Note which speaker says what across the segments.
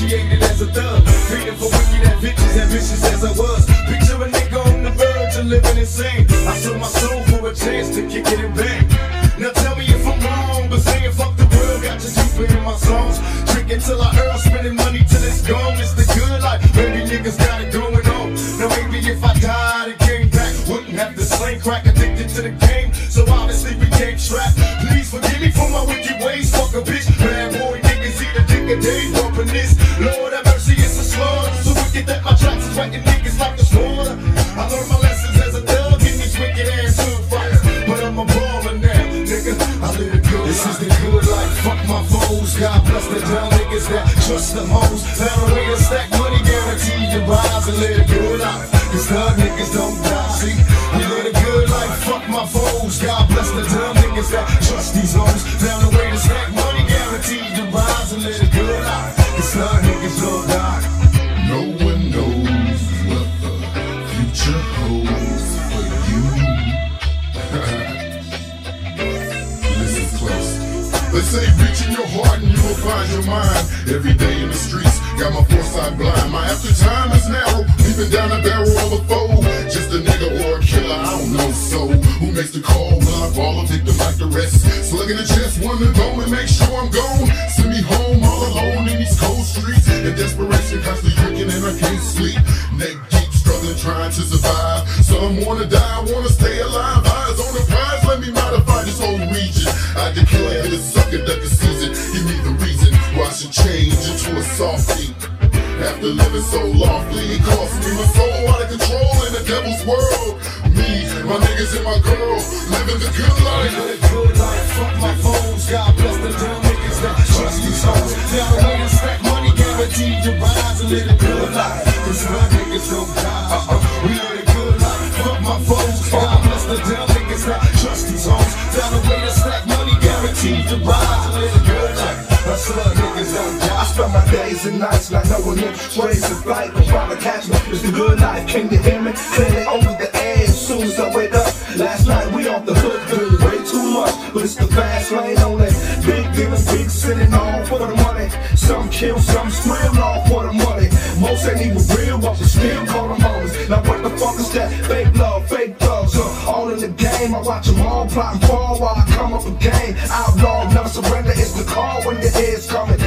Speaker 1: initiated as a thug. Feeling for wicked and bitches, ambitious as I was. Picture a nigga on the verge of living insane. I sold my soul for a chance to kick it in bang. Now tell me if I'm wrong, but saying fuck the world got you deep in my songs. Drinking till I earn, spending money till it's gone. It's the good life, baby niggas got it going on. Now maybe if I died and came back, wouldn't have the same crack addicted to the game. So obviously became trapped. Please bless the dumb niggas that trust them hoes. Found a way to stack money, guaranteed to rise and live a good life. Cause thug niggas don't die. See, I live a good life. Fuck my foes. God bless the dumb niggas that trust these hoes. Found a way to stack money, guaranteed to rise and live a good life. Cause thug niggas don't die.
Speaker 2: No one knows what the future holds for you. Listen close. They say reach in your heart your mind. Every day in the streets, got my foresight blind. My after time is narrow, leaving down the barrel of a foe. Just a nigga or a killer, I don't know. So who makes the call? Will I fall a victim like the rest? Slugging the chest, one to go and make sure I'm gone. Send me home all alone in these cold streets. In desperation, constantly drinking and I can't sleep. Neck deep, struggling, trying to survive. Some wanna die, wanna stay alive. Eyes on the prize, let me modify this whole region. I declare it I change into a softie. After living so lawfully, it cost me my soul out of control in the devil's world. Me, my niggas and my girl, living the good life.
Speaker 1: live a good life. Fuck my phones. God bless the dumb niggas that trust these hoes. A way to stack money, guaranteed to rise and live the good life. Cause my niggas don't die. Uh-uh. We live a good life. Fuck my foes. God bless the dumb niggas that trust these hoes. Found a way to stack money, guaranteed to rise and
Speaker 3: nights like no one else. Ways of flight, but to catch me. It's the good life. Came to hear me, clearly over the air. As soon as I wake up, last night we off the hook, doing way too much. But it's the fast lane only. Big giving, big sitting all for the money. Some kill, some scream all for the money. Most ain't even real, but we still call them homies. Now what the fuck is that? Fake love, fake thugs, uh, all in the game. I watch them all plot and fall while I come up again. Outlaw, never surrender. It's the call when your head's coming.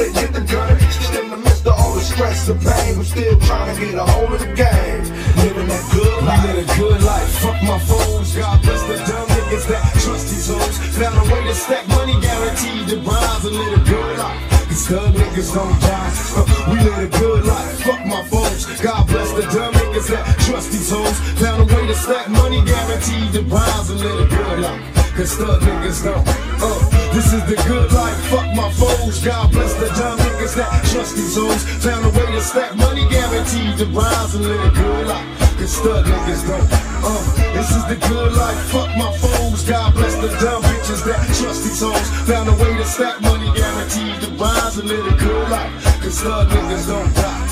Speaker 3: Click, get the gunner. Still in the midst of all the stress and pain. I'm still trying to get a hold of the game. Living that good
Speaker 1: We
Speaker 3: life.
Speaker 1: live a good life, fuck my foes. God bless the dumb niggas that trust these hoes. Found a way to stack money, guaranteed to rise and live a good life. Cause thug niggas don't die. We live a good life, fuck my foes. God bless the dumb niggas that trust these hoes. Found a way to stack money, guaranteed to rise and live a good life. Cause thug niggas don't. Uh, this is the good life, fuck my foes. God bless the dumb niggas that trust these hoes. Found a way to stack money, guaranteed to rise and live a good life. Cause thug niggas don't. Uh, this is the good life, fuck my foes. God bless the dumb bitches that trust these hoes. Found a way to stack money, guaranteed to rise and live a good life. Cause thug niggas don't die.